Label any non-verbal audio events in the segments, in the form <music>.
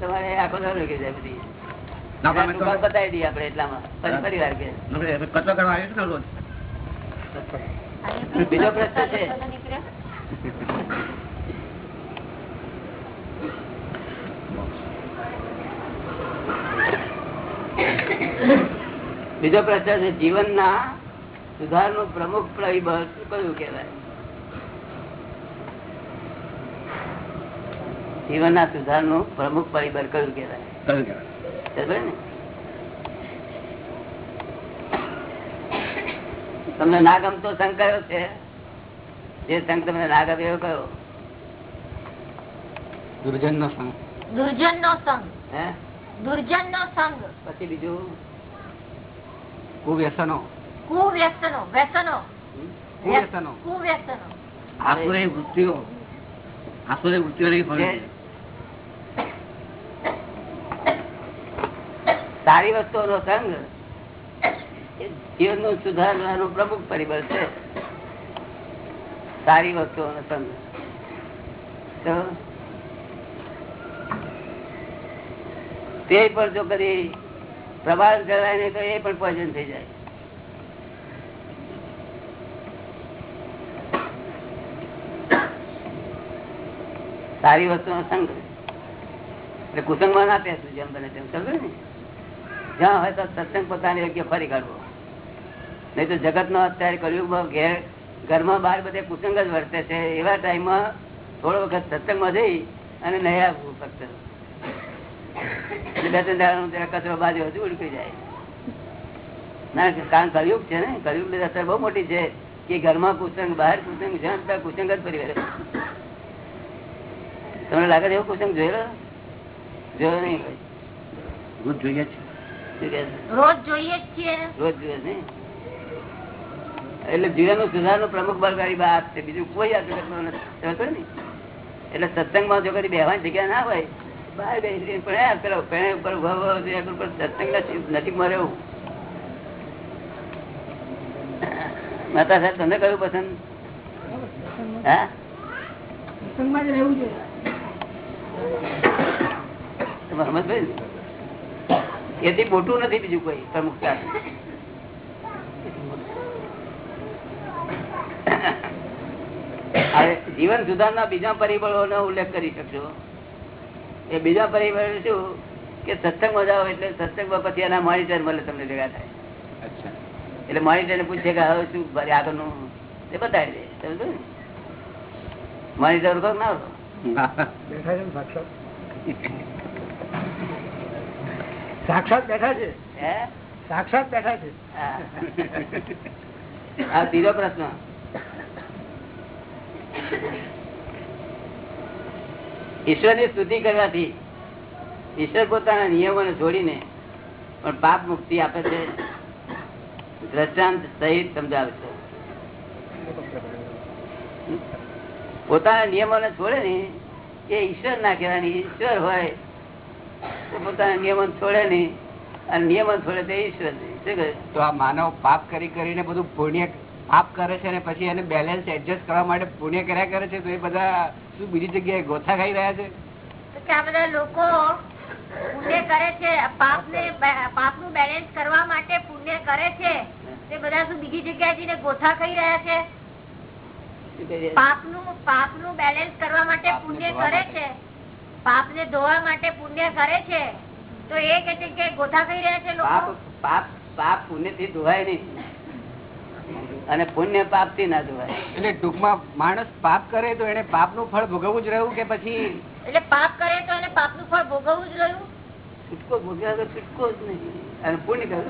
તમારે આખો નીકળી જાય બધી. બતાવી દઈએ એટલામાં. ફરી વાર કે. બીજો પ્રશ્ન છે. બીજો પ્રશ્ન છે જીવનના સુધારનું પ્રમુખ પરિબળ કયું કહેવાય? જીવનના સુધારનું પ્રમુખ પરિબળ કયું ને? તમને ના ગમતો સંઘ કયો છે? જે સંઘ તમને ના ગમે એવો કયો? દુર્જન નો સંઘ. દુર્જન નો સંઘ. દુર્જન નો સંઘ. પછી બીજું? કુવ્યસનો. કુવ્યસનો વ્યસનો. કુવ્યસનો. કુવ્યસનો. આસુરી વૃત્તિઓ. આસુરી વૃત્તિઓ નહીં ફરવી જે- સારી વસ્તુઓનો સંગ જીવનનું સુધારવાનું પ્રમુખ પરિબળ છે. સારી વસ્તુઓનો સંગ. તો પણ જો કદી પ્રભાવ જળવાય નહીં તો એ પણ પોઈઝન થઈ જાય. સારી વસ્તુનો સંગ. એટલે કુસંગમાં ના પેસવું જેમ બને તેમ સમજે ને? જ્યાં હોય તો સત્સંગ પોતાની યોગ્ય ફરી કાઢવો. નહીં તો જગત નો અત્યારે કલયુગમાં ઘેર, ઘરમાં બહાર બધે કુસંગ જ વર્તે છે. એવા ટાઈમમાં થોડો વખત સત્સંગમાં જઈ અને નહીં આવવું ફક્ત. બે ત્રણ જરા કચરો બાજુ હજુ ઉડકી જાય. ના, કારણ કલયુગ છે ને કલયુગ અસર બહુ મોટી છે કે ઘરમાં કુસંગ, બહાર કુસંગ, જ્યાં કુસંગ જ ફરી વળે. તમને લાગે છે એવો કુસંગ જોયેલો? જોયો નહીં. રોજ જોઈએ છે. રોજ જોઈએ છીએ રોજ જોઈએ ને? એટલે જીવનનું સુધારનું પ્રમુખ બળકારી વાત છે. બીજું કોઈ આ જગતમાં નથી. ને? એટલે સત્સંગમાં જો કદી બેહવાની જગ્યા ના હોય બહાર પણ પેલો પેણે ઉપર સત્સંગ નજીક રહેવું મહેતા સાહેબ તમને કયું પસંદ? હા? મોહમ્મદભાઈ ને? એથી મોટું નથી બીજું કોઈ પ્રમુખતા જીવન સુધારના બીજા પરિબળો નો ઉલ્લેખ કરી શકશો એ બીજા પરિબળ શું? કે સત્સંગમાં જાઓ એટલે સત્સંગમાં પછી એના મોનિટર મળે તમને ભેગા થાય. એટલે મોનિટર ને પૂછે કે હવે શું ફરી આગળનું એ બતાવી દે. સમજો ને? મોનિટર ઓળખો કે ના સાક્ષાત બેઠા છે. સાક્ષાત બેઠા છે. આ બીજો પ્રશ્ન. ઈશ્વરની સ્તુતિ કરવાથી ઈશ્વર પોતાના નિયમોને જોડીને પણ પાપ મુક્તિ આપે છે. દ્રષ્ટાંત સહિત સમજાવે છે. પોતાના નિયમોને છોડે ને એ ઈશ્વર ના કહેવાની ઈશ્વર હોય પોતાના નિયમન છોડે નહીં. અને નિયમો છોડે તે ઈશ્વર નહીં તો આ માનવ પાપ કરી કરીને બધું પુણ્ય પાપ કરે છે અને પછી એને બેલેન્સ એડજસ્ટ કરવા માટે પુણ્ય કર્યા કરે છે તો એ બધા શું બીજી જગ્યાએ ગોથા ખાઈ રહ્યા છે? કે આ બધા લોકો પુણ્ય કરે છે પાપ ને પાપનું બેલેન્સ કરવા માટે પુણ્ય કરે છે. તે બધા શું બીજી જગ્યાએ જઈને ગોથા ખાઈ રહ્યા છે? પાપનું પાપનું બેલેન્સ કરવા માટે પુણ્ય કરે છે. પાપ ને ધોવા માટે પુણ્ય કરે છે તો એ કે છે કે ગોથા ખાઈ રહ્યા છે પાપ પાપ પાપ પુણ્યથી ધોવાય નહીં. અને પુણ્ય પાપથી ના ધોવાય. એટલે ટૂંકમાં માણસ પાપ કરે તો એને પાપનું ફળ ભોગવવું જ રહ્યું કે પછી એટલે પાપ કરે તો એને પાપનું ફળ ભોગવવું જ રહ્યું? છૂટકો ભોગવ્યા છૂટકો જ નહીં. અને પુણ્ય કરે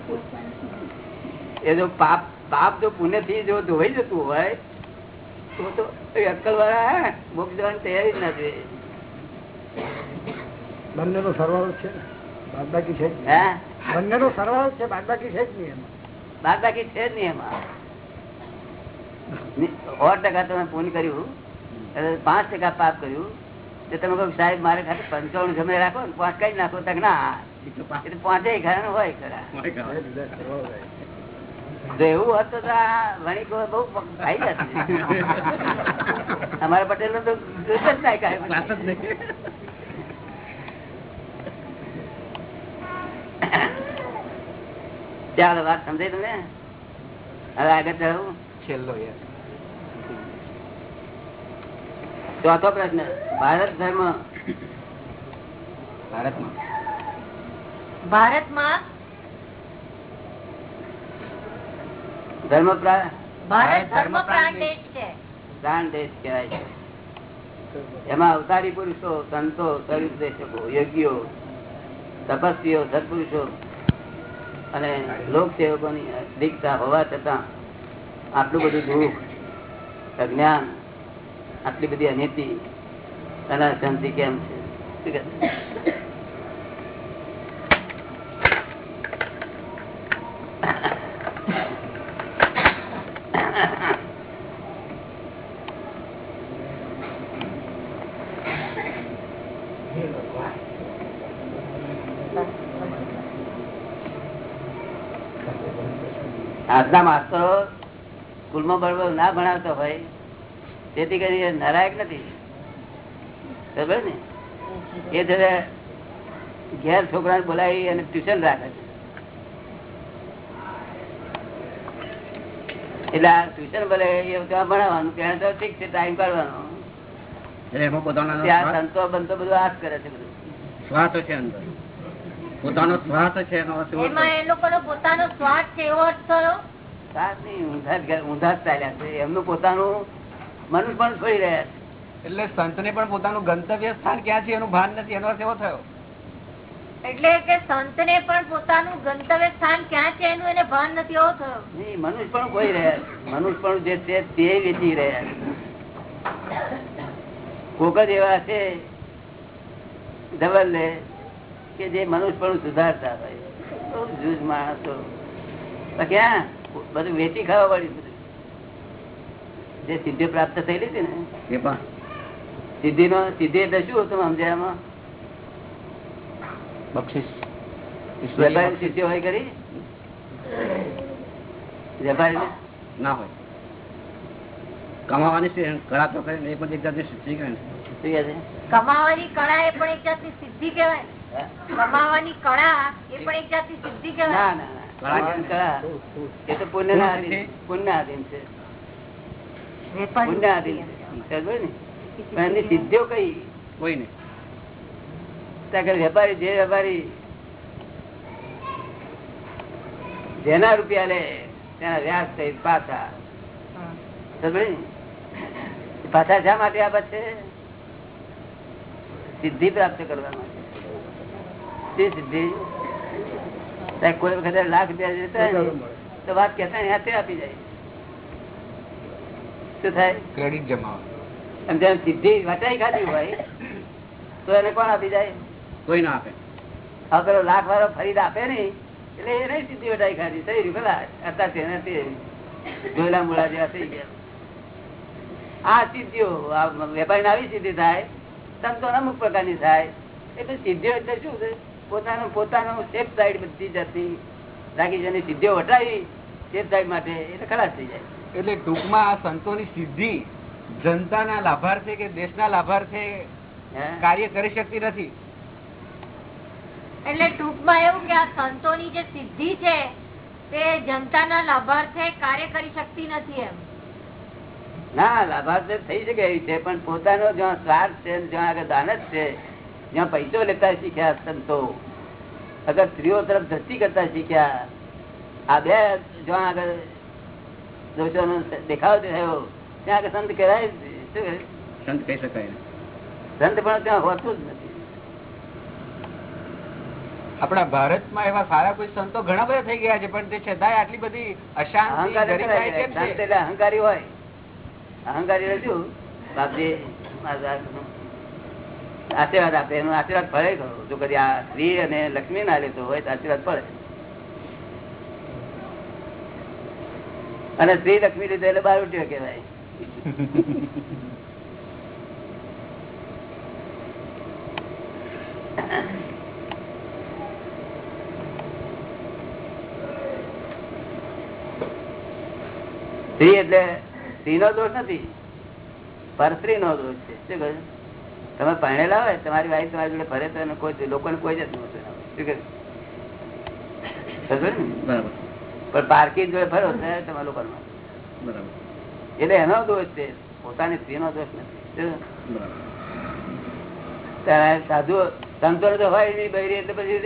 એ જો પાપ પાપ જો પુણ્યથી જો ધોવાઈ જતું હોય તો તો એ અક્કલ વાળા મોક્ષ જવાની તૈયારી જ ના જોઈએ. બંનેનો સરવાળો છે. બાદબાકી છે બંને નો સરવાળો છે બાદબાકી છે જ નહીં એમાં. બાદબાકી છે જ નહીં એમાં. સો ટકા તમે પુણ્ય કર્યું. પાંચ ટકા પાપ કર્યું. તો તમે કહો સાહેબ મારે ખાતે પંચાવન જમે રાખો ને પાંચ કઈ નાખો. તક ના તો તો પાંચે ખરા. હોય ખરા. જો એવું હોત તો વણિકો બહુ ભાઈ જશે <laughs> અમારા પટેલ તો ના કાંઈ વાત જ નહીં. ચાલો વાત સમજાય તમે હવે આગળ ચલાવું? છેલ્લો ચોથો પ્રશ્ન. ભારત ધર્મ. ભારતમાં. ભારતમાં? ધર્મ ભારત ધર્મ ધર્મ પ્રાણ પ્રાણ દેશ છે. પ્રાણ દેશ કહેવાય છે. એમાં અવતારી પુરુષો સંતો સર્વદેશકો યોગીઓ તપસ્વીઓ, સત્પુરુષો અને લોકસેવકોની દીક્ષા હોવા છતાં આટલું બધું દુઃખ, અજ્ઞાન, આટલી બધી અનિતિ અને અશાંતિ કેમ છે શું કહે? આજના માસ્તરો સ્કૂલમાં બરોબર ના ભણાવતો હોય તેથી કરી નારાયક નથી. બરોબર ને? એ જયારે ઘેર છોકરાને બોલાવી અને ટ્યુશન રાખે છે. એટલે આ ટ્યુશન ભલે ભણાવવાનું ત્યાં તો ઠીક છે ટાઈમ કાઢવાનો. સંતો બંતો બધું હાથ કરે છે બધું. સ્વાર્થ છે અંદર. પોતાનો સ્વાર્થ છે એનો અર્થ એવો એમાં એ લોકોનો પોતાનો સ્વાર્થ છે એવો અર્થ થયો ઊંધા જ ઘર- ઊંધા જ ચાલ્યા છે. એમનું પોતાનું મનુષ્ય પણ છોડી રહ્યા છે. એટલે સંતને પણ પોતાનું ગંતવ્ય સ્થાન ક્યાં છે? એનું ભાન નથી. એનો અર્થ એવો થયો. એટલે કે સંતને પણ પોતાનું ગંતવ્ય સ્થાન ક્યાં છે? એનું એને ભાન નથી. એવો થયો. મનુષ્ય પણ કોઈ રહ્યા. મનુષ્ય પણ જે છે તે વેચી રહ્યા કોક જ એવા છે ધવલ કે જે મનુષ્ય પણ સુધારતા હોય. બહુ જૂજ માણસો. પણ ક્યાં? બધું વેચી ખાવા વાળી બધું. જે સિદ્ધિ પ્રાપ્ત થયેલી હતી ને. એ પણ. સિદ્ધિ નો સિદ્ધિ એટલે શું હતું સમજાયમાં બક્ષિસ. વેપારી સિદ્ધિ હોય કરી વેપારી ના હોય. કમાવાની છે કળા તો કરે ને એ પણ એક જાતની સિદ્ધિ કરે ને. શું કહે છે? કમાવાની કળા એ પણ એક જાતની સિદ્ધિ કહેવાય. હા? કમાવાની કળા એ પણ એક જાતની સિદ્ધિ કહેવાય. ના ના કળા. કળા એ તો પુણ્ય આધીન પુણ્ય આધીન છે. પુણ્ય. આધીન ને? એમની સિદ્ધિઓ કઈ? કોઈ નહીં. વેપારી જે વેપારી જેના રૂપિયા લે તેના વ્યાજ થઈ પાછા. પાછા શા માટે આપે છે સિદ્ધિ પ્રાપ્ત કરવા માટે. શી સિદ્ધિ. કોઈ વખતે લાખ રૂપિયા જતા તો વાત કેતા હાથે આપી જાય. શું થાય? ક્રેડિટ જમાવા અને જેમ સિદ્ધિ વટાઈ ખાધી હોય તો એને કોણ આપી જાય? કોઈ ના આપે. હવે પેલો લાખ વાળો ફરી આપે નઈ એટલે એને સિદ્ધિ વટાઈ ખાધી. થઈ રહ્યું પેલા અત્યારે તેનાથી જોયેલા મૂળા જેવા થઈ ગયા. આ સિદ્ધિઓ આ વેપારી આવી સિદ્ધિ થાય. તમ તો અમુક પ્રકારની થાય. એટલે સિદ્ધિઓ એટલે શું છે? પોતાનું પોતાનું સેફ સાઈડ બધી જતી રાખી જેની સિદ્ધિઓ વટાવી સેફ સાઈડ માટે એટલે ખલાસ થઈ જાય. એટલે ટૂંકમાં આ સંતોની સિદ્ધિ જનતાના લાભાર્થે કે દેશના લાભાર્થે કાર્ય કરી શકતી નથી. એટલે ટૂંકમાં એવું કે આ સંતોની જે સિદ્ધિ છે તે જનતાના લાભાર્થે કાર્ય કરી શકતી નથી એમ. ના લાભાર્થે થઈ શકે એવી છે પણ પોતાનો જ્યાં સ્વાર્થ છે જ્યાં આગળ દાનત છે જ્યાં પૈસો લેતા શીખ્યા સંતો અગર સ્ત્રીઓ તરફ દ્રષ્ટિ કરતા શીખ્યા આ બે જ્યાં આગળ દોષોનો દેખાવ થયો ત્યાં આગળ સંત કહેવાય? સંત કહી શકાય સંત પણ ત્યાં હોતું જ નથી. આપણા ભારતમાં એવા સારા કોઈ સંતો ઘણા બધા થઈ ગયા છે પણ તે છતાંય આટલી બધી અશાંતિ અહંકાર હોય. અહંકારી રજુ બાપજી મારા આશીર્વાદ આપે, એનો આશીર્વાદ ફળે ખરો. જો કદી આ સ્ત્રી અને લક્ષ્મી ના લેતો હોય તો આશીર્વાદ ફળે. અને સ્ત્રી લક્ષ્મી લીધે એટલે બાર ઉઠ્યો કેવાય સ્ત્રી એટલે સ્ત્રી નો દોષ નથી પર સ્ત્રી નો દોષ છે. શું કહ્યું? તમે પરણેલા હોય તમારી વાઈફ તમારી જોડે ફરે તો કોઈ લોકોને કોઈ જ શું કહ્યું સમજો ને? બરાબર. પણ પાર્કિંગ જોડે ફરો તમારા લોકોમાં એટલે એનો દોષ છે. પોતાની સ્ત્રીનો દોષ નથી. સાધુ સંતો તો હોય નહીં બૈરી એટલે પછી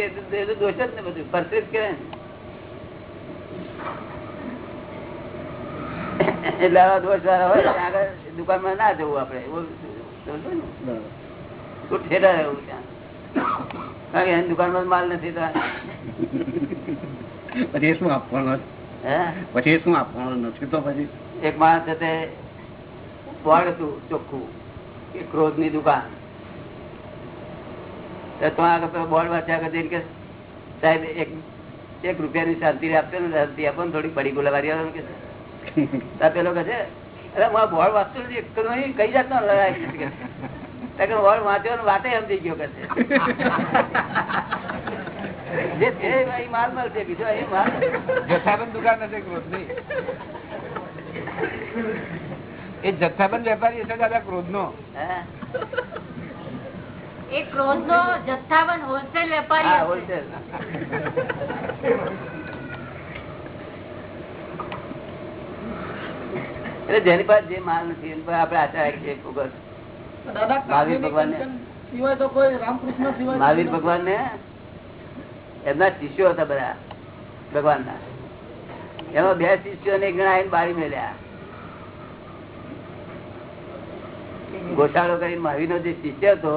દોષ જ ને બધું. પરસ્ત્રી જ કહેવાય ને. એટલે આવા દોષ વાળા હોય આગળ દુકાનમાં ના જવું આપડે એવું તું ઠેઠા રહેવું ત્યાં. એની દુકાનમાં માલ નથી પછી શું આપવાનું પછી શું આપવાનું નથી તો પછી? એક માણસ સાથે બોર્ડ હતું ચોખ્ખું કે ક્રોધની દુકાન. તો તો બોર્ડ વાંચ્યા આગળ કે સાહેબ એક એક રૂપિયાની શાંતિ આપશે ને શાંતિ આપો ને થોડી પડી ગુલાબારી આવે કે પેલો કહે છે અરે હું બોર્ડ વાંચતો નથી કઈ જાતનો લડાઈ કે વાંચ્યો ને વાતે સમજી ગયો કે જે છે એ માલ મળશે બીજો એ માલ જથ્થાબંધ દુકાન હશે ક્રોધની એ જથ્થાબંધ વેપારી હશે દાદા ક્રોધ નો એ ક્રોધ નો જથ્થાબંધ હોલસેલ વેપારી wholesale. એટલે જેની પાસે જે માલ નથી એની પાસે આપડે આશા રાખીએ ફોકસ. મહાવીર ભગવાન મહાવીર ને એમના શિષ્યો હતા બધા ભગવાન ના એમાં બે શિષ્યો ને ગણા બારી મેળ્યા. ગોશાળો કરીને મહાવીર નો જે શિષ્ય હતો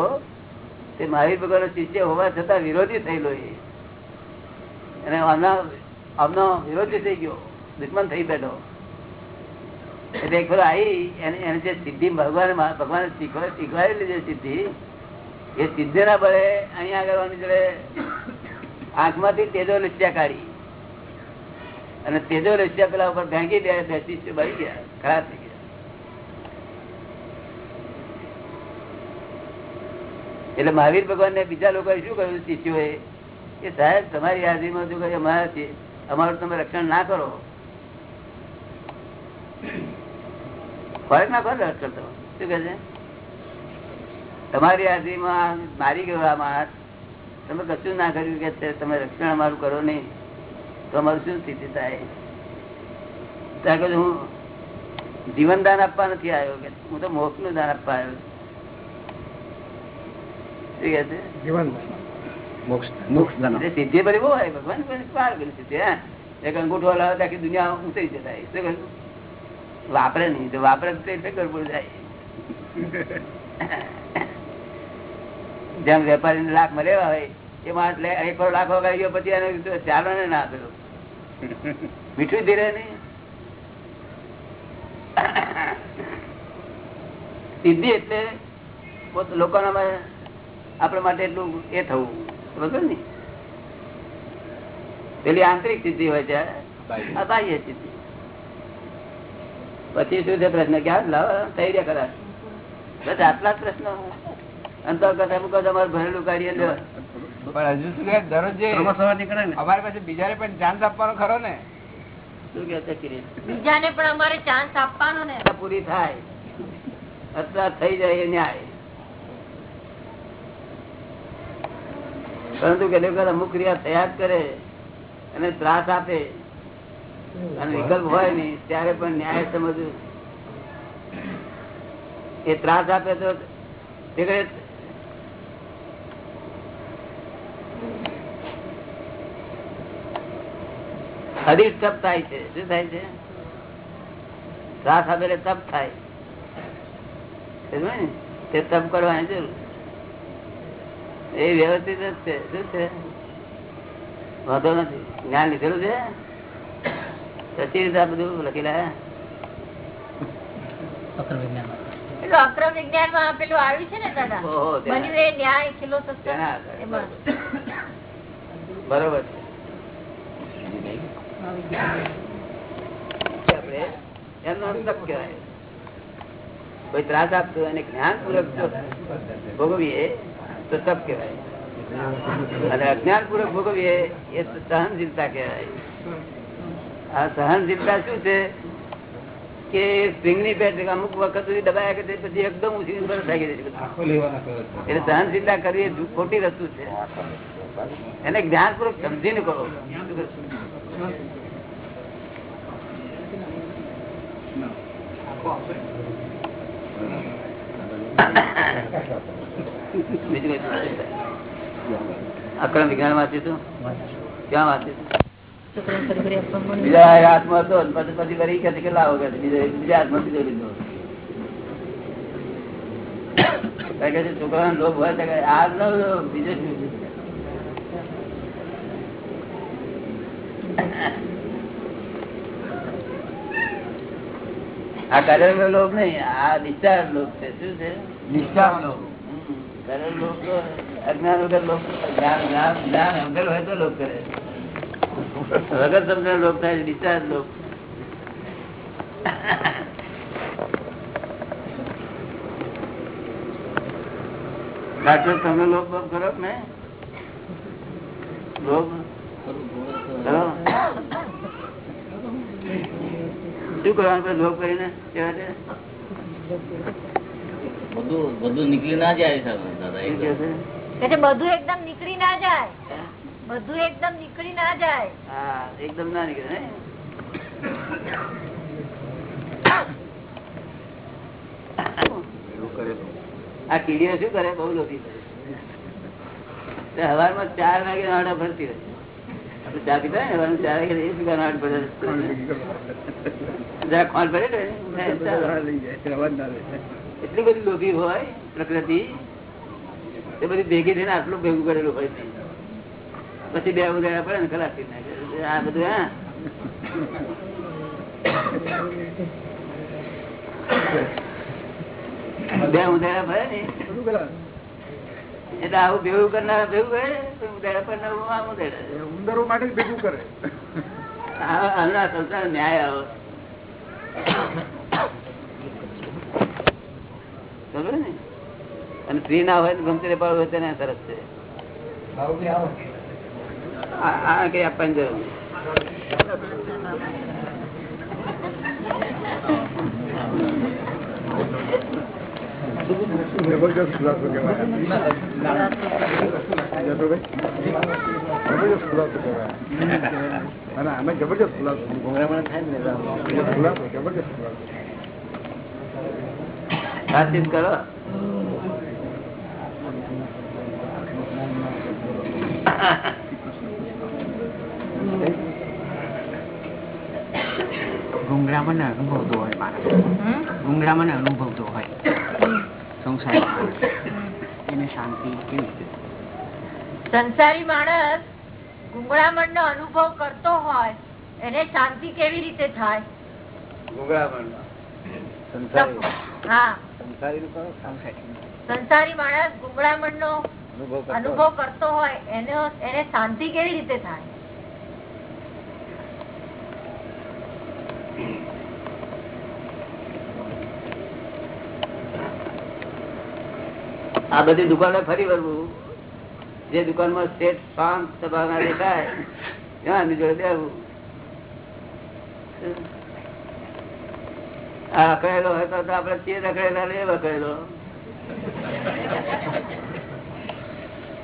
તે મહાવીર ભગવાન નો શિષ્ય હોવા છતાં વિરોધી થયેલો એ. અને આમના આમનો વિરોધી થઈ ગયો દુશ્મન થઈ બેઠો. એટલે એક ફેરો આવી એને જે સિદ્ધિ ભગવાન ભગવાન શીખવાડેલી જે સિદ્ધિ, એ સિદ્ધિ ના બળે અહીંયા આગળ જોડે આંખમાંથી તેજો લસ્યા કાઢી. અને તેજો લસ્યા પેલા ઉપર ફેંકી દે, બેસી બળી ગયા, ખરાબ થઈ એટલે મહાવીર ભગવાન ને બીજા લોકો શું કહ્યું, શિષ્યોએ? કે સાહેબ, તમારી હાજરીમાં શું કહ્યું? અમારા અમારું તમે રક્ષણ ના કરો. ફરક ના કરો રક્ષણ તો. શું કે છે? તમારી હાજરીમાં મારી ગયો આ માણસ તમે કશું ના કર્યું કે તમે રક્ષણ અમારું કરો નહીં તો અમારું શું સ્થિતિ થાય? ત્યાં કહ્યું હું જીવન દાન આપવા નથી આવ્યો કે હું તો મોક્ષનું દાન આપવા આવ્યો સિદ્ધિ ભરી બહુ ભગવાન પાર કરી સિદ્ધિ હે? એક અંગૂઠો લાવે આખી દુનિયા ઉતરી જતા. શું કહ્યું? વાપરે નહીં, તો વાપરે એટલે ગડબડ જાય? જેમ વેપારી લાખ મળેલા હોય, એ માણસ લે, એક કરોડ લાખ વગાડી ગયો પછી એને ચાલો ને ના આપેલો મીઠું ધીરે નહીં સિદ્ધિ એટલે લોકોના આપણા માટે એટલું એ થવું, બરોબર ને? પેલી આંતરિક સિદ્ધિ હોય છે આ બાહ્ય સિદ્ધિ. પછી શું છે પ્રશ્ન? ક્યાં લાવો થઈ રહ્યા ખરા બસ આટલા જ પ્રશ્નો. અંતર્ગત એમ કહો તમારે ભરેલું કાઢીએ પણ હજુ સુધી દરરોજ નીકળે ને. અમારી પાસે બીજાને પણ ચાન્સ આપવાનો ખરો ને. શું કે બીજાને પણ અમારે ચાન્સ આપવાનો ને. પૂરી થાય. અથવા થઈ જાય ન્યાય. પરંતુ કેટલીક વખત અમુક ક્રિયા તૈયાર કરે અને ત્રાસ આપે. અને વિકલ્પ હોય નહીં, ત્યારે પણ ન્યાય સમજવું. એ ત્રાસ આપે તો શરીર તપ થાય છે. શું થાય છે? ત્રાસ આપે એટલે તપ થાય. તે તપ કરવાની જરૂર. એ વ્યવસ્થિત જ છે. શું છે? વાંધો નથી. જ્ઞાન લીધેલું છે? પછી રીતે બધું લખેલા અક્રમ વિજ્ઞાનમાં પેલું આવ્યું છે ને દાદા? ઓહો, તેના- બન્યું એ ન્યાય ખીલો સત્ય તેના આધારે. એમાં. બરોબર છે. એમનો તપ કહેવાય કોઈ ત્રાસ આપતો અને જ્ઞાન પૂર્વક ભોગવીએ તો તપ કહેવાય અને અજ્ઞાન પૂર્વક ભોગવીએ એ તો સહનશીલતા કહેવાય આ સહનશીલતા શું છે? કે સ્પ્રિંગ પેટ અમુક વખત સુધી દબાયા કે પછી એકદમ ઉછી પર થઈ ગઈ એટલે સહનશીલતા કરવી એ ખોટી વસ્તુ છે. એને જ્ઞાનપૂર્વક સમજીને કરો. અક્રમ વિજ્ઞાન વાંચ્યું હતું ક્યાં વાંચ્યું? બીજા હાથમાં હતો પછી પછી વળી કે છે કે લાવો કે બીજા હાથમાં બીજો લીધો. છોકરા લોભ હોય તો આ બીજો આ કરેલો લોભ નહીં આ ડિસ્ચાર્જ લોભ છે. શું છે? નિષ્ઠા લોભ. કરેલ લોભ તો અજ્ઞાન વગર લોભ જ્ઞાન જ્ઞાન જ્ઞાન સમજેલ હોય તો લોભ કરે. વગર સમજણ લોક થાય ડિસ્ચાર્જ લોક ડાક્ટર તમે લોક બોભ કરો ને નહીં? શું કરવાનું પછી લોભ કરીને કેવા છે બધું બધું નીકળી ના જાય બધું એકદમ નીકળી ના જાય. બધું એકદમ નીકળી ના જાય. હા એકદમ ના નીકળે ને આ કીડીઓ શું કરે? બહુ લોભી હવારમાં ચાર વાગે નાડા ભરતી આપણે ચા પીતા ને હવારમાં ચાર વાગે એ પીવા નાડ ભરે જરા ભરે એટલી બધી લોભી હોય પ્રકૃતિ એ બધી ભેગી થઈને આટલું ભેગું કરેલું હોય. છે પછી બે વગેરે પડે ને ખલાસ આ બધું હા. બે ઉધારા ભરે ને. એટલે આવું ભેગું કરનાર ભેગું કરે ઉધારા પડનાર આમ ઉંદરો માટે ભેગું કરે. હમણાં સંસાર ન્યાય આવો. સમજે ને? અને ફ્રી ના હોય તો ગમતી પાડવું હોય તેને સરસ છે. આ- કઈ આપવાની જરૂર. જબરજસ્ત ખુલાસો કહેવાય જબરજસ્ત ખુલાસો કરો ગુંગળામાં અનુભવતો હોય માણસ ગુંગળામાં અનુભવતો હોય. સંસારમાં એને શાંતિ કેવી રીતે? સંસારી માણસ ગુંગળામણ નો અનુભવ કરતો હોય એને શાંતિ કેવી રીતે થાય. સંસારી. હા. સંસારીનું સંસારી. માણસ ગુંગળામણ નો અનુભવ કરતો હોય એનો એને શાંતિ કેવી રીતે થાય? આ બધી દુકાને ફરી વળવું. જે દુકાનમાં શેઠ શાંત સભાના દેખાય ત્યાં જોડે દેવું આ અકળેલો હોય તો આપડે ચેર અકળેલા ને એ અકળેલો.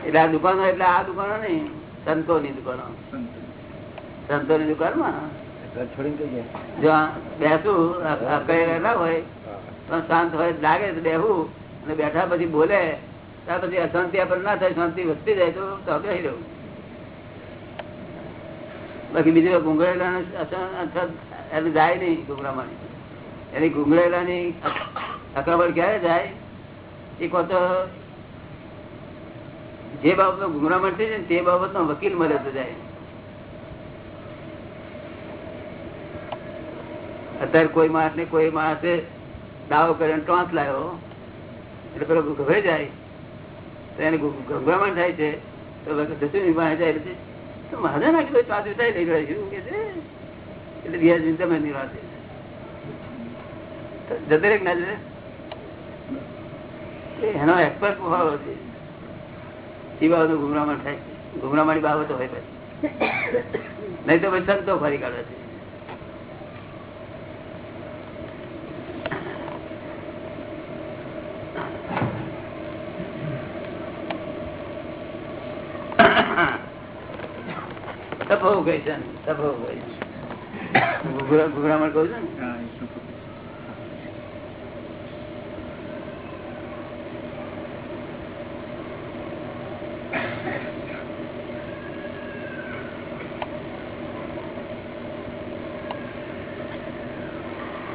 એટલે આ દુકાનો એટલે આ દુકાનો નહીં સંતો ની દુકાનો. સંતોની દુકાનમાં? જો આ બેસું અકળેલા ના હોય, પણ શાંત હોય લાગે તો બેહું. અને બેઠા પછી બોલે, ત્યાર પછી અશાંતિ આપણને ના થાય, શાંતિ વધતી જાય તો તો બેસી બાકી બીજી ઘૂંઘળેલા જાય નહીં ઘૂંઘરામાં એની ઘૂંઘળેલાની અકરામણ ક્યારે જાય? એ કહો તો જે બાબતનો ઘૂંઘરામણ થઈ જાય તે તે બાબતનો વકીલ મળે તો જાય અત્યારે કોઈ માણસ ને કોઈ માણસે દાવો કર્યો ટોંચ લાવ્યો. એટલે પેલો ગભરાઈ જાય, તો એને ગભરામણ થાય છે, તો જતું પાસે જાય એટલે તો મારે ના કીધું પાંચ વિતાઈ લઈ ગયા શું કે છે? એટલે વ્યાજ તમે નિરાશે જતે રે ના જતે એનો એક્સપર્ટ હોવો છે એ બાબતનું ગુમરામણ થાય ગુમરામણી બાબતો હોય પછી. નહીં તો પછી સંતો ફરી કાઢે છે તો સફો ગઈ છે ઘૂઘરામણ કહું છું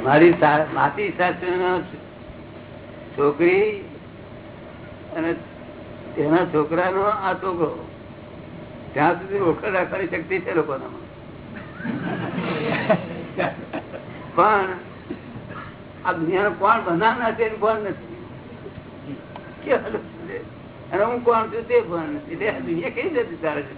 મારી માસી સાસુ છોકરી અને તેના છોકરાનો આ છોકરો. ત્યાં સુધી ઓળખ રાખવાની શક્તિ છે લોકોનામાં. પણ આ દુનિયાનો કોણ બનાવનાર છે ભણ નથી. અને હું કોણ છું તે પણ નથી. એટલે આ દુનિયા કઈ જતી ચાલે છે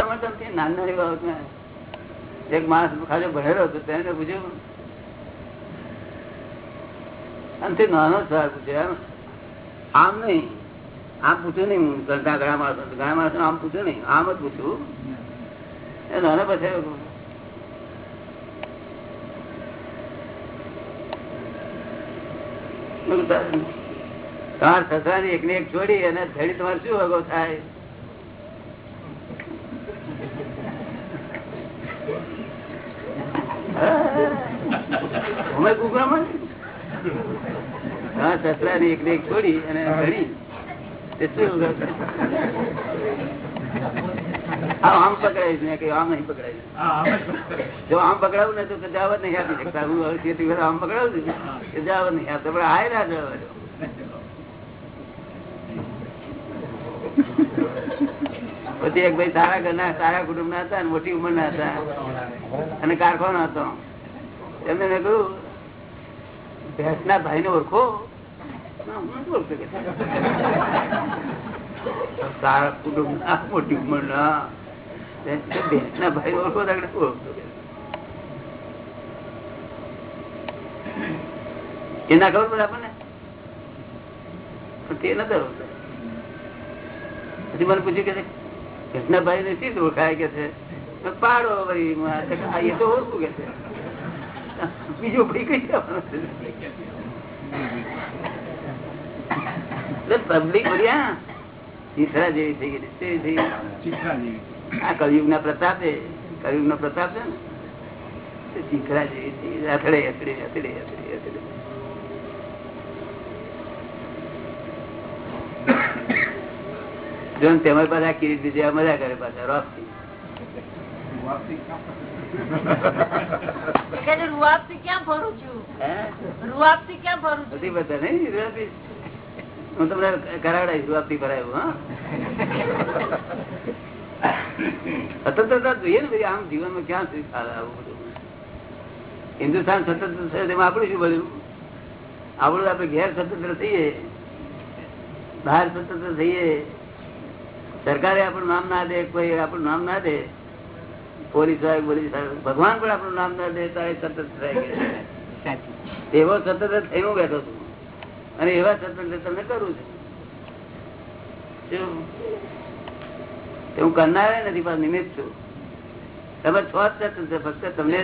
આમાં તો તે નાની નાની બાબતમાં એક માણસ ખાલી ભણેલો હતો, તેને પૂછ્યું અને તે નાનો સવાલ પૂછ્યો આમ નહીં. આમ પૂછ્યું નહીં કરતા ઘણા માણસો ઘણા માણસો આમ પૂછ્યું નહીં. આમ જ પૂછ્યું. એ નાનો પછી તાર. સસરા ની એક ને એક છોડી અને ધડી તમારે શું વગો થાય? અમે કુકરામાં હા સસરા ની એક ને એક છોડી અને થાય? આમ પકડાય ને કે આમ નહીં પકડાય જો આમ પકડાવું ને તો જવાબ નહીં આપી શકતા હું તેથી આમ પકડાવું છું કે? જવાબ નહીં આપતા પણ આય ના જવા પછી એક ભાઈ સારા ઘરના સારા કુટુંબ ના હતા અને મોટી ઉંમર ના હતા. અને કારખાનો હતો. એમને મેં કહ્યું ભેંસ ના ભાઈ ને ઓળખો નથી. સારા કુટુંબ ના મોટી ઉંમર ના ભેંસ ના ભાઈ ઓળખો ઓળખતો એ ના ખબર પડે આપણને? પણ તે નતો પછી મને પૂછ્યું કે ઘટના ભાઈ ને શી ઓળખાય કે છે? પાડો આ એ તો ઓળખું કે છે. બીજું પબ્લિક બધી ચિત્રા જેવી થઈ ગઈ આ કલયુગ ના પ્રતાપે કલયુગ નો પ્રતાપ છે ને તે જેવી થઈ. અથડે અથડે અથડે અથડે અથડે. જો તેમાં પાછા કિરીટ બીજા મજા કરે પાછા રોપથી છે, ક્યાં ફરું છું? હે? રૂઆબથી ક્યાં ફરું છું? બધા નહીં હું તમને કરાવડાવીશ રોપથી ભરાયું સ્વતંત્રતા જોઈએ ને આમ જીવનમાં ક્યાં હિન્દુસ્તાન સ્વતંત્ર છે તેમાં આપણું શું બધું આપણું આપણે ઘેર સ્વતંત્ર થઈએ બહાર સ્વતંત્ર થઈએ. સરકારે આપણું નામ ના દે કોઈ આપણું નામ ના દે. પોલીસવાળા પોલીસ ભગવાન પણ આપણું નામ ના દે તારે સ્વતંત્ર થાય કે એવો સતત થઈને બેઠો છું. અને એવા સતત તમને કરું છું. હું કરનાર નથી પણ નિમિત્ત છું. તમે છો જ સ્વતંત્ર ફક્ત તમને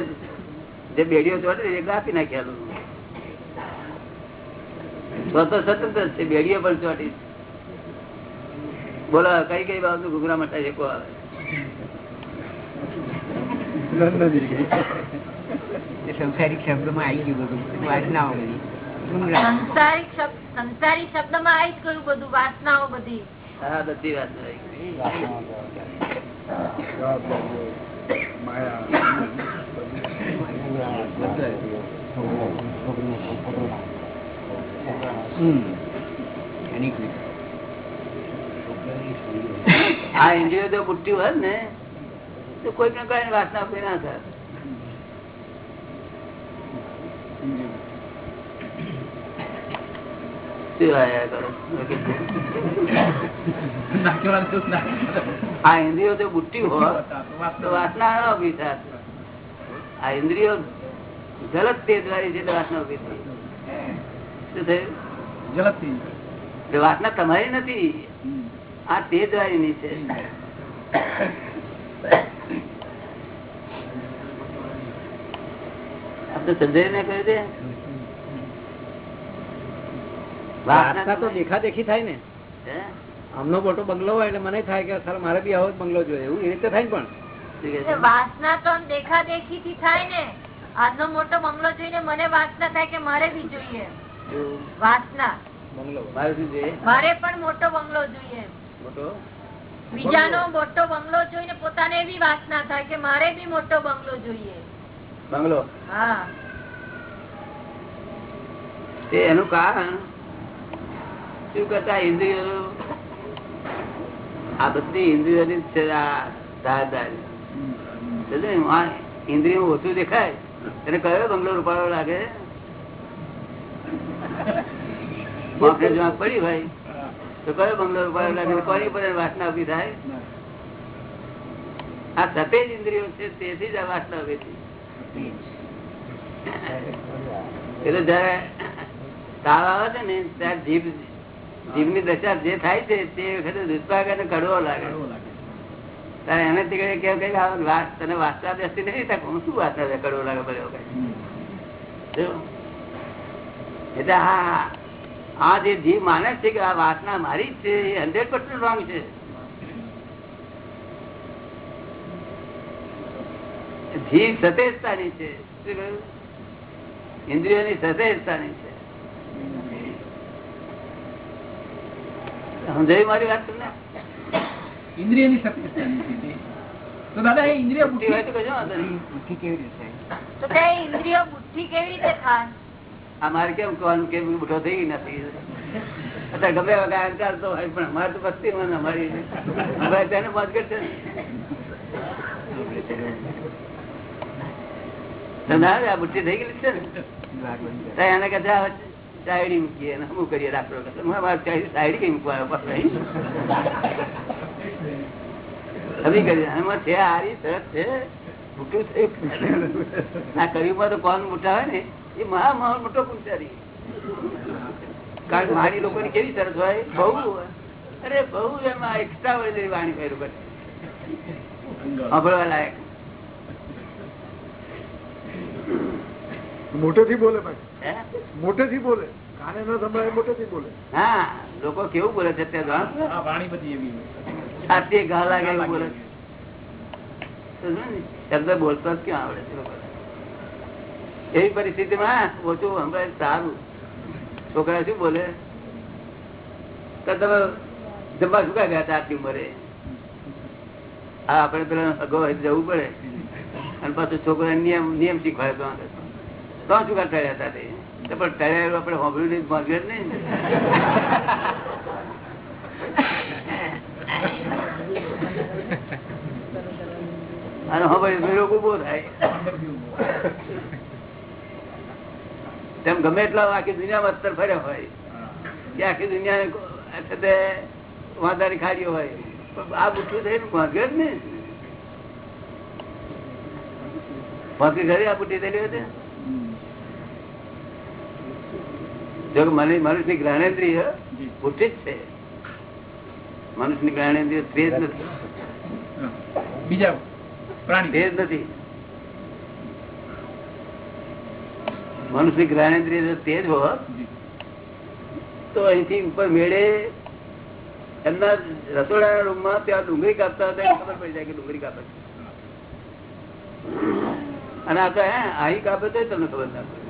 જે બેડીઓ ચોટી એ આપી નાખ્યા છો. તો સ્વતંત્ર જ છે બેડીઓ પણ ચોટી. બોલો કઈ કઈ બાબત ઘૂઘરા મટા છે આવે. સંસારિક શબ્દમાં આવી ગયું બધું. વાસનાઓ બધી. સંસારિક શબ્દ સંસારી શબ્દમાં આવી જ ગયું બધું વાસનાઓ બધી. હા બધી વાત. આ ઇન્દ્રિયો તો બુટ્ટી હોય ને. તો કોઈ પણ કઈ વાસના ઊભી ના થાય. આ ઇન્દ્રિયો તો વાસના તેજ વાળી છે વાસના ઊભી થઈ તમારી નથી. આ તેજ વાળી ની છે. આપણે સંજય ને કહ્યું તે વાસના તો દેખા દેખી થાય ને. આમનો મોટો બંગલો હોય એટલે મને થાય કે સર મારે બી આવો જ બંગલો જોઈએ. એવું એ રીતે થાય પણ. છે? વાસના તો દેખા દેખી થી થાય ને. આજનો મોટો બંગલો જોઈને મને વાસના થાય કે મારે બી જોઈએ? વાસના બંગલો. મારે શું જોઈએ. મારે પણ મોટો બંગલો જોઈએ. મોટો? બીજાનો મોટો બંગલો જોઈને પોતાને એવી વાસના થાય કે મારે બી મોટો બંગલો જોઈએ. બંગલો? હા. એનું કારણ? શું કરતા ઇન્દ્રિયો? આ બધી ઇન્દ્રિયોની છે આ ને? ઇન્દ્રિયો ઓછું દેખાય. એને કયો બંગલો રૂપાળો લાગે? <laughs> પડી ભાઈ જીભની દશા જે થાય છે, તે વખતે દુષ્પાક અને કડવો લાગે. તારે એને તે કેમ કઈ વાસ- તને વાસતા બેસતી નથી ત્યાં હું શું વાસતા કડવો લાગે? બરાબર. એટલે આ આ જે જીવ માને છે કે આ વાસના મારી જ છે એ હંડ્રેડ પર્સન્ટ રોંગ છે. જીવ સતેજતાની છે. ઇન્દ્રિયોની સતેજતાની છે. મારી વાત તમને? ઇન્દ્રિયની સત્યતાની તો દાદા એ ઇન્દ્રિય બુદ્ધિ હોય તો. બુદ્ધિ કેવી રીતે તો તે ઇન્દ્રિયો બુદ્ધિ કેવી રીતે થાય? આ મારે કેમ કહેવાનું કેમ બુઢો થઈ નથી. અત્યારે ગમે એવા ચાલતો હોય, પણ અમારે તો પસ્તી અમારી. અમારે છે કરીએ અમારે એમાં છે હારી સરસ છે મોટું થયું આ કર્યું તો કોણ મોટા હોય ને? એ મહા મહા મોટો પુંચારી કારણ કે લોકો ની કેવી સરસ હોય? બહુ અરે બહુ એમાં એક્સ્ટ્રા હોય વાણી ફેરું કરે સાંભળવા લાયક. મોટેથી બોલે ભાઈ. હે? મોટેથી બોલે. કાને ન સંભળાય મોટેથી બોલે. હા લોકો કેવું બોલે છે તે વાણી બધી એવી. છાતીએ ઘા લાગે એવું બોલે શબ્દ બોલતો જ ક્યાં આવડે છે? એવી પરિસ્થિતિમાં ઓછું હમણાં સારું. છોકરા શું બોલે? તમે જમવા શું ગયા હતા આટલી ઉંમરે? હા, આપણે પેલા અગાઉ જવું પડે. અને પાછું છોકરા નિયમ નિયમ શીખવાય તો. તો શું ટળ્યા હતા તે? પણ ટળ્યા આપણે હોંભળ્યું નહીં મોંઘેર નહીં અને હવે લોકો ઊભો થાય. તેમ ગમે એટલા આખી દુનિયામાં અત્તર ફર્યા હોય. કે આખી દુનિયા વાંધાની ખાડીઓ હોય. આ બુઠું થઈને જ ને વાંકી ઘરે આ બુટ્ટી થયેલી હતી જો મને મનુષ્યની જ્ઞાનેન્દ્રિય બુટ્ટી જ છે. મનુષ્યની જ્ઞાનેન્દ્રિય નથી. બીજા પ્રાણી. તેજ નથી. મનુષ્યની જ્ઞાનેન્દ્રિય તેજ હોત. તો અહીંથી ઉપર મેળે એમના રસોડા રૂમમાં ત્યાં ડુંગળી કાપતા હતા ખબર પડી જાય કે ડુંગળી કાપે છે. અને આ તો હે, અહીં કાપે તો તમને ખબર ના પડે.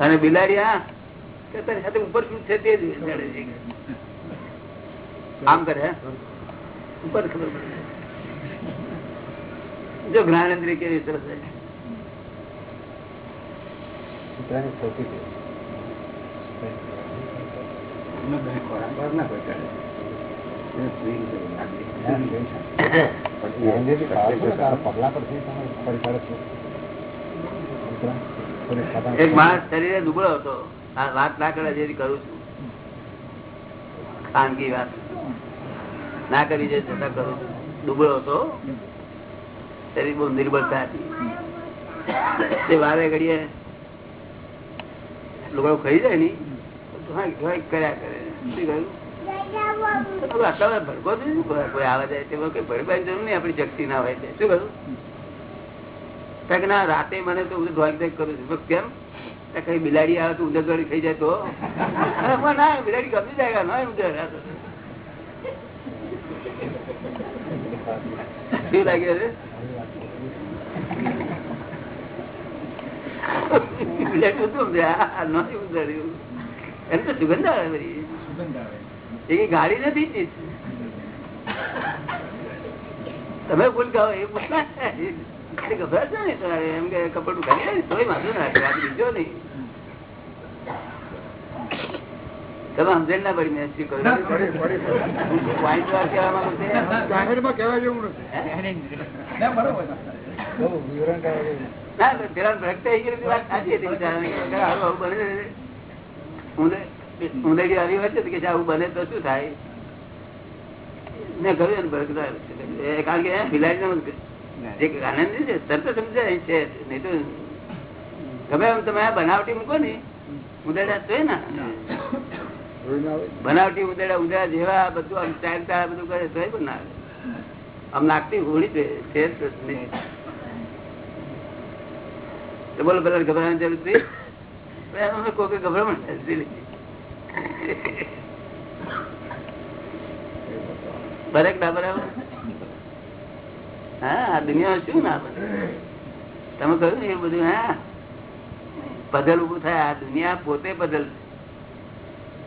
અને બિલાડી હા કે તારી સાથે ઉપર શું છે તે જ આમ કરે? ઉપર ખબર પડે જો જ્ઞાનેન્દ્રિય કેવી સરસ એક માણસ શરીરે દુબળો હતો. આ વાત ના કરે જેથી કરું છું. ખાનગી વાત. ના કરી જે છતાં કરું. છું દુબળો હતો. શરીર બહુ નિર્બળતા હતી તે વારે ઘડીએ લોકો ખાઈ જાય ની કર્યા કરે. શું ના કહ્યું રાતે મને તો હું ધોઈ ધોઈ કરું છું. કેમ? કઈ બિલાડી આવે તો ઉધર દોડી ખાઈ જાય તો? ના, બિલાડી ગમી જાય ના ઉધર શું લાગે છે બિલાડી શું સમજે? આ નથી ઉધર્યું એમ તો સુગંધ આવે એ ગાડી નથી તમે ભૂલ કહો એ ભૂલ ગભરાશો ને તમારે? એમ કે કપડું ઘડી તોય વાંધો ના. બીજો નહીં. તમે સમજણ ના પડી મેં પડી. વાઈટ વાર કહેવા માંગુ છું. જાહેરમાં કહેવા જેવું નથી. ગમે એમ તમે બનાવટી મૂકો ને ઉદેડા તો ને. બનાવટી ઉદેડા ઉદેડા જેવા બધું આમ ચાલતા બધું કરે તો આવે. આમ નાખતી હોળી છે. તો બોલો પેલા ગભરાવાની જરૂર હતી કોઈ બધું ઉભું થાય આ દુનિયા પોતે puzzle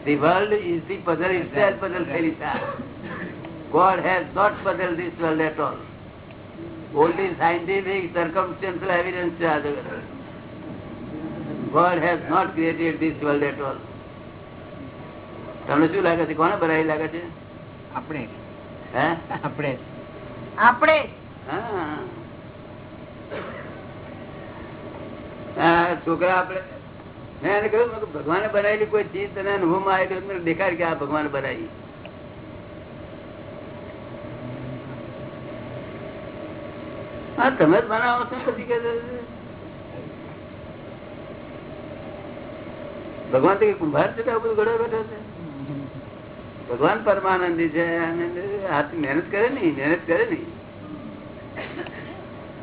The world is the puzzle itself puzzle થયેલી છે God has not puzzled this world at all. Only scientific circumstantial evidence છે આ જગત. Has not created this world at all તમને શું લાગે છે? કોને બરાઈ લાગે છે? આપણે. હે? આપણે. આપણે. હા. છોકરા આપડે મેં એને કહ્યું કે ભગવાને બનાવેલી કોઈ ચીજ તને અનુભવમાં આવી તો મને દેખાડ કે આ ભગવાન બનાવી. હા તમે જ બનાવો છો પછી કે ભગવાન તો કુંભાર છે બધું ઘડો બેઠો છે? ભગવાન પરમાનંદી છે મહેનત કરે નઈ, મહેનત કરે નઈ.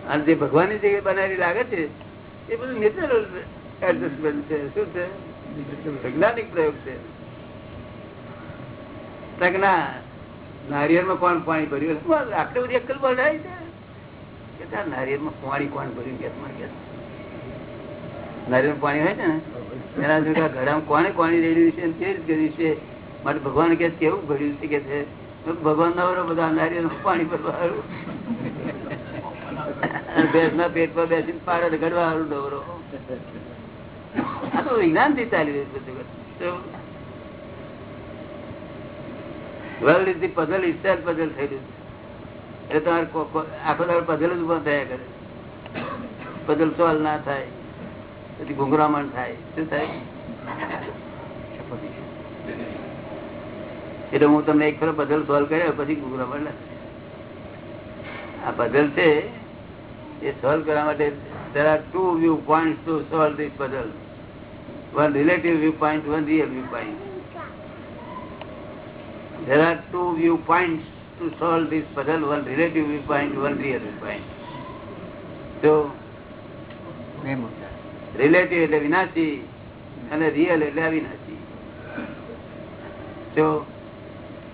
અને જે ભગવાનની જગ્યાએ બનાવી લાગે છે, એ બધું નેચરલ એડજસ્ટમેન્ટ છે. શું છે? વૈજ્ઞાનિક પ્રયોગ છે. પ્રજ્ઞા નારિયેળ નારિયેળમાં કોણ પાણી ભર્યું? આટલી બધી અક્કલ બનાવી છે? નારિયેળમાં પાણી કોણ ભર્યું? કે નારિયેળ પાણી હોય છે ને? જોડે આ ઘડામાં કોને પાણી રેડ્યું છે કેવી રીતે કર્યું છે? માટે ભગવાન કે કેવું ઘડ્યું છે? કે છે. ભગવાન નવરો બધા નારિયેળ પાણી પર બેસીને પાડે ઘડવા આ તો વિજ્ઞાન ચાલી રહ્યું છે? World is the puzzle itself puzzle એટલે તમારે આખો દાડો પઝલ જ થયા કરે. પઝલ સોલ્વ ના થાય. પછી ગુંગરામણ થાય શું થાય એટલે હું તમને એક ફરો પઝલ સોલ્વ કર્યો પછી ગુંગરામણ. આ પઝલ છે એ સોલ્વ કરવા માટે there are two view points to solve this puzzle one relative viewpoint one real viewpoint there are two viewpoints to solve this puzzle one relative viewpoint one real viewpoint so બે મુદ્દા relative એટલે વિનાશી અને real એટલે અવિનાશી.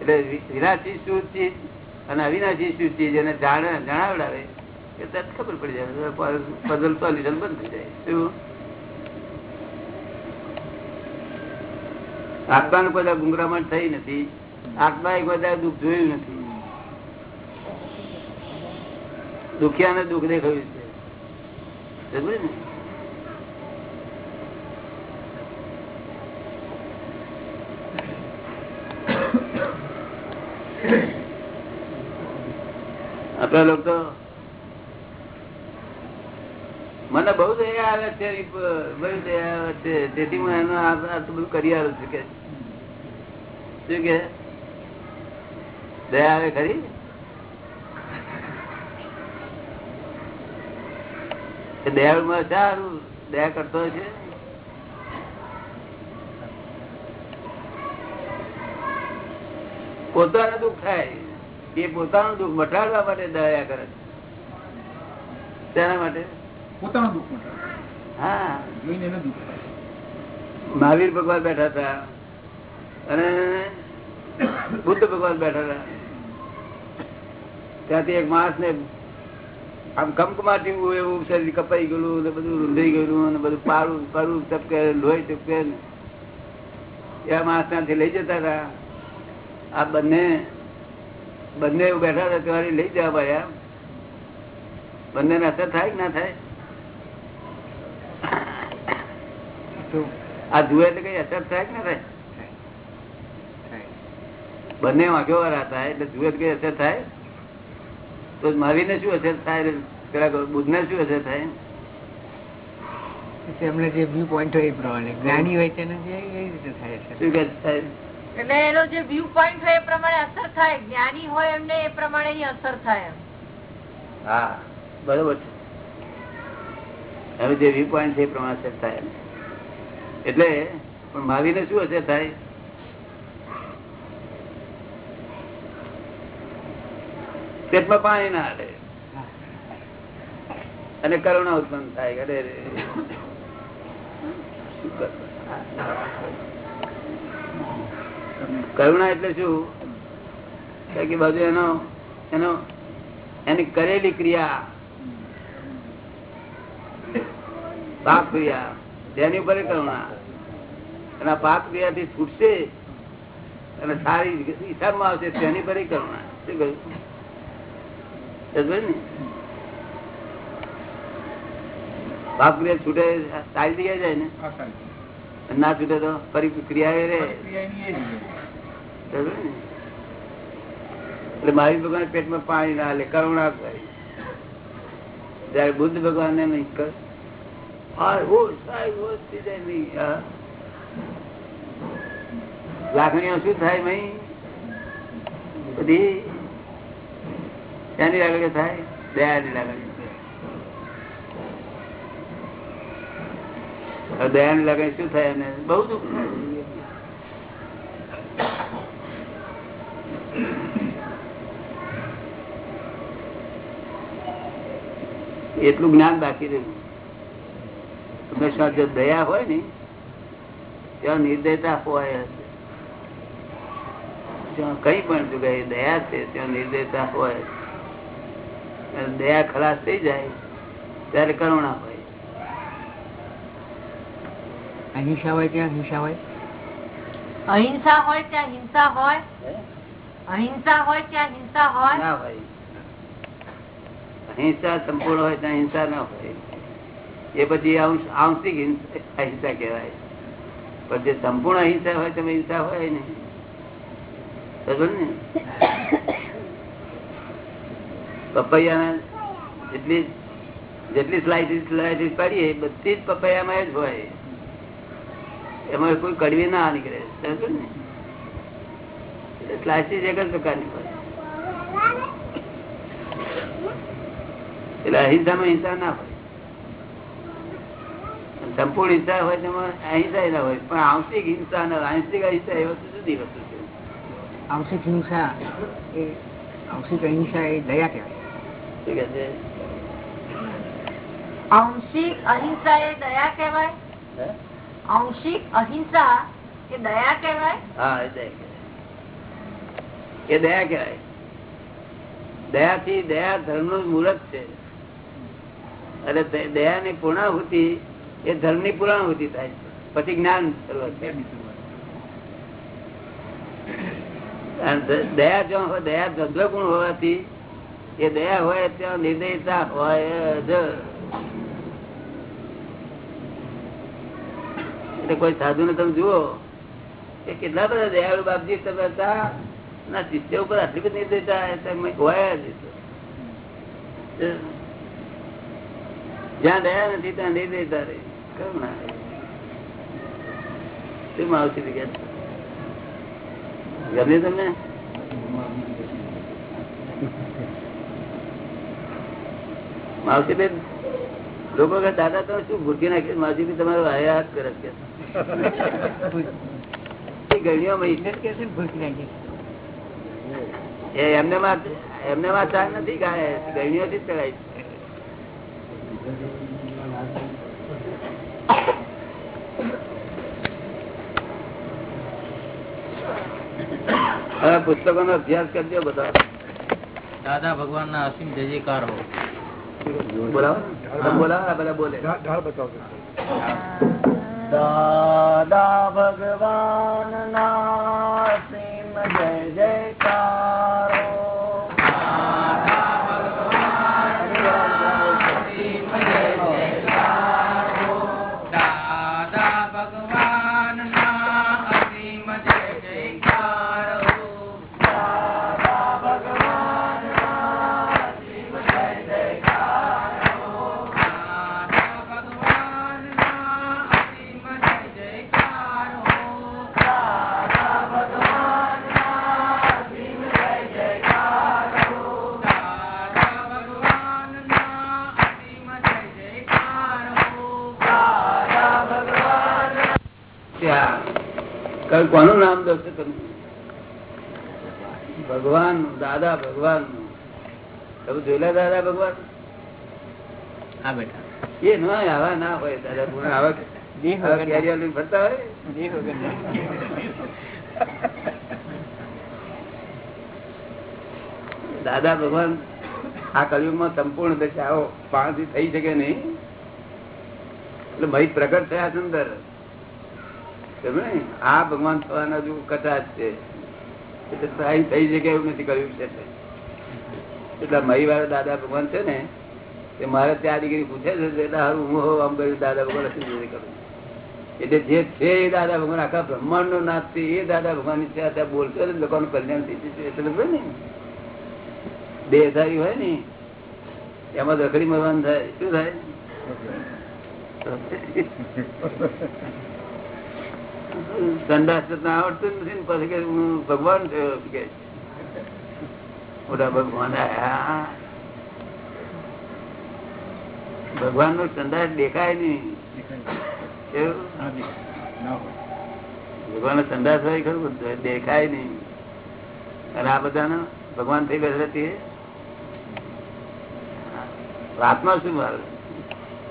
એટલે વિનાશી શું ચીજ અને અવિનાશી શું ચીજ એને જણાવડાવે, એ તરત ખબર પડી જાય. પઝલ સોલ્યુશન બંધ થઈ જાય. શું? આત્માનું કોઈ ગુંગરામણ થઈ નથી. આત્મા એક બધા દુઃખ જોયું નથી. દુખિયાને દુઃખ દેખાયું છે. આપણા લોકો મને બહુ દયા આવે છે બહુ દયા આવે છે. તેથી હું એનો બધું કરી આવ્યો છું કે. શું કે? દયા આવે ખરી? એ દયાળુમાં સારું દયા કરતો છે. પોતાને દુઃખ થાય. એ પોતાનું દુઃખ મટાડવા માટે દયા કરે છે. તેના માટે? પોતાનું દુઃખ. હા. મહાવીર ભગવાન બેઠા હતા. અને બુદ્ધ ભગવાન બેઠા હતા. ત્યાંથી એક માણસ ને આમ કમકમાટી એવું શરીર કપાઈ ગયેલું ને બધું રૂંધાઈ ગયેલું અને બધું પારું પારું ચપકે લોહી ચપકે એવા માણસ ત્યાંથી લઈ જતા હતા. આ બંને બંને એવું બેઠા હતા લઈ જવા પડ્યા બંને ને અસર થાય કે ના થાય? આ જુએ એટલે કઈ અસર થાય કે ના થાય? બંને વાંક્યો વાળા હતા એટલે જુએ કઈ અસર થાય? તો મારીને શું અસર થાય? પેલા બુદ્ધ ને શું અસર થાય? એમને જે વ્યૂ પોઈન્ટ હોય એ પ્રમાણે જ્ઞાની હોય તેને જે રીતે થાય છે શું થાય? એટલે એનો જે વ્યૂ પોઈન્ટ હોય એ પ્રમાણે અસર થાય. જ્ઞાની હોય એમને એ પ્રમાણે અસર થાય. હા, બરોબર છે. હવે જે વ્યૂ પોઈન્ટ છે એ પ્રમાણે અસર થાય એટલે, પણ મહાવીર શું અસર થાય? પેટમાં પાણી ના હાલે. અને કરુણા ઉત્પન્ન થાય. અરે શું? કરુણા એટલે શું? કે બધું એનો એનો, એની કરેલી ક્રિયા, પાપ ક્રિયા, તેની ઉપર કરુણા. એના પાપ ક્રિયાથી છૂટશે અને સારી હિસાબમાં આવશે તેની પર કરુણા. શું કહ્યું? પાપ ક્રિયા છૂટે, સારી જગ્યાએ જાય ને? ના છૂટે તો ફરી ક્રિયા? એટલે મારી ભગવાન પેટમાં પાણી ના લે કરુણા કરી. જયારે બુદ્ધ ભગવાન ને નહીં કર. લાગણીઓ શું થાય મહી? બધી. ત્યાંની લાગણીઓ થાય? દયાની લાગણી હવે દયાની લાગણી શું થાય એને બહુ દુઃખ એટલું જ્ઞાન બાકી રહ્યું. હંમેશા જો દયા હોય ને, ત્યાં નિર્દયતા હોય ત્યાં કઈ પણ જગ્યાએ દયા છે, ત્યાં નિર્દયતા હોય દયા ખલાસ થઈ જાય, ત્યારે કરુણા હોય. અહિંસા હોય ત્યાં હિંસા હોય? અહિંસા હોય ત્યાં હિંસા હોય? અહિંસા હોય ત્યાં હિંસા હોય? ના હોય. અહિંસા સંપૂર્ણ હોય ત્યાં હિંસા ના હોય. એ બધી આંશિક અહિંસા કહેવાય. પણ જે સંપૂર્ણ અહિંસા હોય તમે હિંસા હોય ને સમજો ને? પપૈયાના જેટલી જેટલી સ્લાઇસીસ સ્લાઇસીસ પાડીએ બધી જ પપૈયામાં જ હોય. એમાં કોઈ કડવી ના નીકળે. ને? સ્લાઇસીસ એક જ પ્રકારની હોય. એટલે અહિંસામાં હિંસા ના હોય. સંપૂર્ણ હિંસા હોય તેમાં અહિંસા ના હોય. પણ આંશિક હિંસા ના આંશિક અહિંસા એ વસ્તુ જુદી વસ્તુ છે. આંશિક હિંસા એ આંશિક અહિંસા એ દયા કહેવાય. શું કે છે? આંશિક અહિંસા એ દયા કહેવાય? હે? અંશિક અહિંસા એ દયા કહેવાય? હા, એ દયા. એ દયા કહેવાય. દયાથી દયા ધર્મનું મુહૂર્ત છે. અને દયા ની પૂર્ણાહુતિ એ ધર્મની પૂર્ણાહુતિ થાય પછી જ્ઞાન દયા જો દયા ધંધો ગુણ હોવાથી, એ દયા હોય, ત્યાં નિર્દયતા હોય જ એટલે કોઈ સાધુ ને તમે જુઓ કે કેટલા બધા દયાળુ બાપજી તમે હતા. ના શિષ્ય ઉપર આટલી બધી નિર્દયતા તમે હોય જ જ્યાં દયા નથી, ત્યાં નહીં દેતા રે કેમ ના શું માવસી કે? ગમે તમને? માવસી બેન? લોકો કે દાદા તમે શું ભૂરકી નાખી માવસી બી તમારો હયાત કરે છે? એ ગણીઓમાં કે છે ભૂખ લાગી એ એમને માં એમને માં ચાર નથી ગાય ગણીઓથી જ ચડાય છે. હવે પુસ્તકો નો અભ્યાસ કરજો બધા. દાદા ભગવાન ના અસીમ જય જયકાર હો. બોલાવો દાદા ભગવાન ના સિંહ જય જયકારો. કોનું નામ દો છો તમે? ભગવાન દાદા ભગવાન. તમે જોયેલા દાદા ભગવાન? હા બેટા. એ ના આવા ના હોય દાદા ભગવાન. આવા આવા દાદા ભગવાન આ કલયુગમાં સંપૂર્ણ દશાઓ પાણથી થઈ શકે નહીં. એટલે ભય પ્રગટ થયા અંદર? આ ભગવાન થવાના જો કચાશ છે. એટલે થઈ થઈ શકે એવું નથી કર્યું છે. એટલે મહી વાળા દાદા ભગવાન છે ને, એ મારે ત્યાં દીકરી પૂછે છે, એટલે હું હોઉં આમ કર્યું, દાદા ભગવાન શું કરું એટલે જે છે એ દાદા ભગવાન, આખા બ્રહ્માંડ નો નાથ છે, એ દાદા ભગવાનની છે ત્યાં બોલતો ને લોકોનું કલ્યાણ થઈ જશે, એટલે ને દેહધારી હોય ને, એમાં રખડી મરવાનું થાય. શું થાય? સંદાસ આવડતું નથી ને પછી કે હું ભગવાન થયો કે. મોટા ભગવાન ભગવાન નો સંદાસ દેખાય નહીં. ભગવાન નો સંદાસ હોય ખરું દેખાય નહીં. અને આ બધા ભગવાન થઈ બેઠા તે આત્મા શું મારે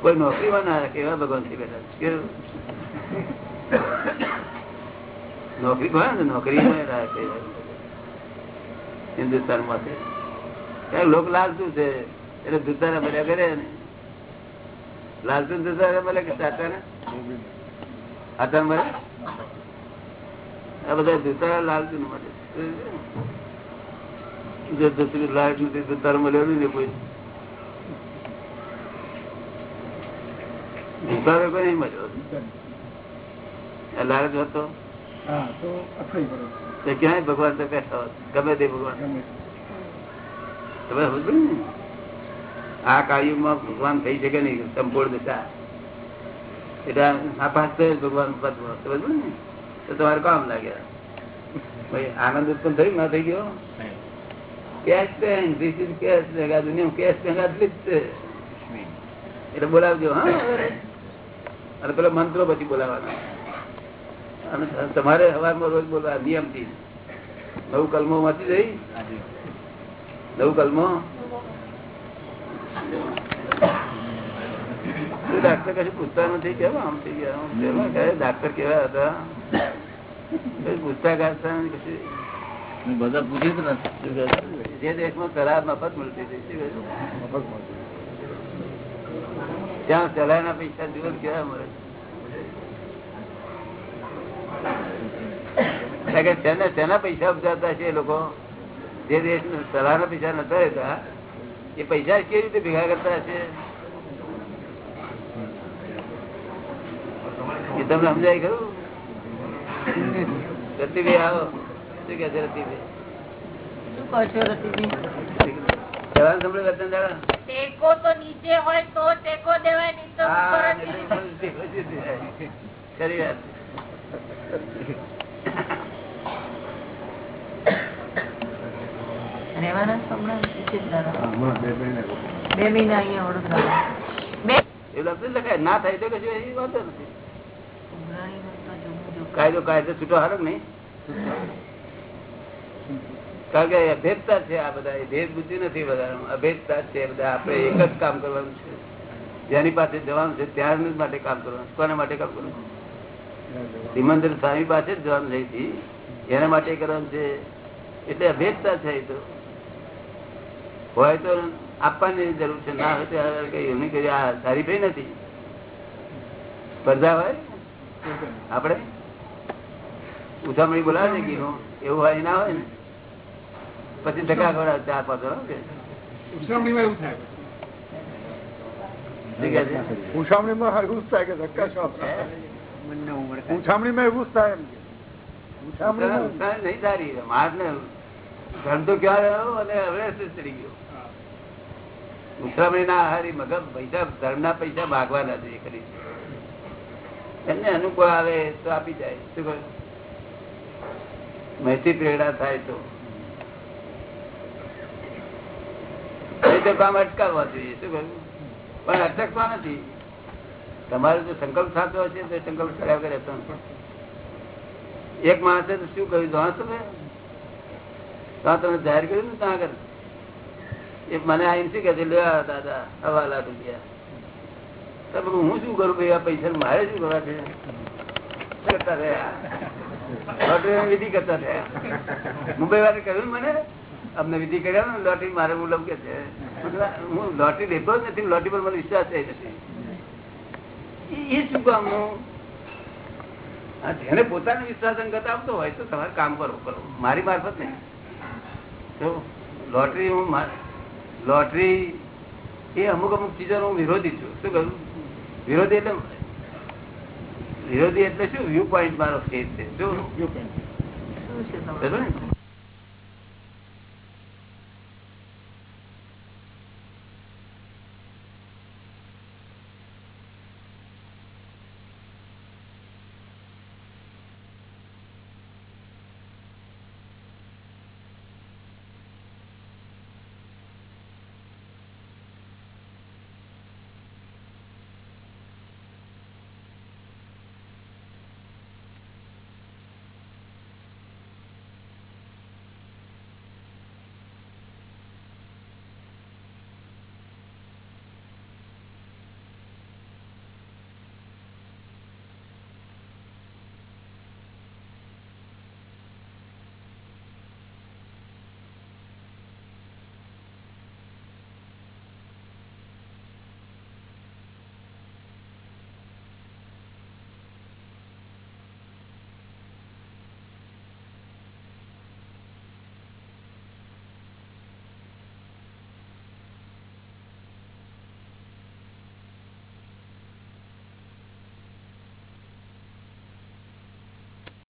કોઈ નોકરીમાં ના રાખે એવા ભગવાન થઈ બેઠા કેવું? નોકરી હોય ને નોકરી હિન્દુસ્તાનમાં લોક લાલતું છે. એટલે દુતારા બધા કરે ને. લાલતું દુતારા મળે કે સાચા ને. આતા આ બધા દુતારા લાલતું મળે જો નથી દુતાર મળ્યો ને કોઈ. દુતારો કોઈ નહીં મળ્યો. લાલચ હતો? તો ક્યાંય ભગવાન તો બેઠા હોત. ગમે તે ભગવાન. તમે સમજો ને? આ કાળિયુગમાં ભગવાન થઈ શકે નહીં સંપૂર્ણ દિશા. એટલે નાપાસ થયો ભગવાન પદમાં સમજો ને? તો તમારે કામ લાગ્યા આનંદ ઉત્પન્ન થયું? ના થઈ ગયો? Cash pen this is cash ભેગા દુનિયા કેશ ભેગા જ છે. એટલે બોલાવજો હા. અને પેલા મંત્રો પછી બોલાવાના. અને તમારે સવારમાં રોજ બોલવા નિયમથી. નવું કલમો વાંચી જઈ નવું કલમો. ડાક્ટર કશું પૂછતા નથી કેવા આમ થઈ ગયા? ડાક્ટર કેવા હતા? પૂછતા કાઢતા કશું. બધા પૂછી જ નથી. જે દેશમાં કરાર મફત મળતી હતી? મફત મળશે. ત્યાં ચલાયના પૈસા દિવસ કેવા મળે એટલે કે શેના શેના પૈસા ઉપજાતા છે એ લોકો? જે દેશ સલાહના પૈસા નતા રહેતા એ પૈસા કેવી રીતે ભેગા કરતા હશે? એ તમને સમજાય ખરું? રતિભાઈ આવો. શું કે છે રતિભાઈ શું કહો છો રતિજી જવાન સંભળે વતન દાડા ટેકો તો નીચે હોય તો ટેકો દેવાય નહીં તો હા, ઉપર જ નહીં તો પછી પછી જાય. ખરી વાત રહેવાના છો હમણાં નીચે જ દાદા? હમણાં બે મહિના અહીંયા વડોદરા ના થાય તો કશું વાંધો નથી. કાયદો કાયદો છૂટો હારો નહીં? કારણ કે અભેદતા છે આ બધા ભેદ બુદ્ધિ નથી બધા અભેદતા છે બધા આપણે એક જ કામ કરવાનું છે. જેની પાસે જવાનું છે ત્યાં જ માટે કામ કરવાનું કોના માટે કામ કરવાનું સિમંદર સ્વામી પાસે જ જવાનું થઈ હતી એના માટે કરવાનું છે. એટલે અભેદતા છે એ તો. હોય તો આપવાની જરૂર છે. ના હોય કઈ એમની કઈ આ તારીફે નથી. સ્પર્ધા હોય? આપણે? ઉઠામણી બોલાવે છે કે એવું હોય ના હોય ને? પછી ધક્કા ખવડાવે ચાર પાંચ વાર, ઉછામણીમાં એવું જ થાય કે ધક્કા? ઉછામણીમાં એવું જ થાય એમ કે. નહીં સારી માર ને ધંધો તો ક્યાં રહ્યો? અને હવે ચડી ગયો? ઉછરામણી ના હારી મગજ પૈસા ધર્મ ના પૈસા ભાગવાના છે કરી એમને અનુકૂળ આવે તો આપી જાય. શું કહ્યું? મહેતી પ્રેરણા થાય તો. કામ અટકાવવા જોઈએ. શું કહ્યું? પણ અટકવા નથી. તમારો જો સંકલ્પ થતો હશે તો સંકલ્પ કર્યા કરે તો એક માણસે શું કહ્યું? જાણો તમે ત્યાં તમે જાહેર કર્યું ને ત્યાં આગળ? મને આવીને શું કે છે લેવા દાદા હવા લાખ રૂપિયા હું શું કરું ભાઈ પૈસા મારે શું કરવા છે? કરતા રહ્યા. વિધિ મુંબઈ વાળે કહ્યું વિધિ મારે હું લોટરી લેતો જ નથી લોટરી પર મને વિશ્વાસ થઈ નથી. એ- શું કામ હું? જેને પોતાને વિશ્વાસ અંગત આપતો હોય તો તમારે કામ કરો કરો મારી મારફત નહીં. લોટરી હું લોટરી એ અમુક અમુક ચીજો હું વિરોધી છું. શું કરું વિરોધી એટલે વિરોધી એટલે શું? વ્યૂ પોઈન્ટ મારો સ્ટેજ છે. શું? શું છે તમારું? બરોબર ને?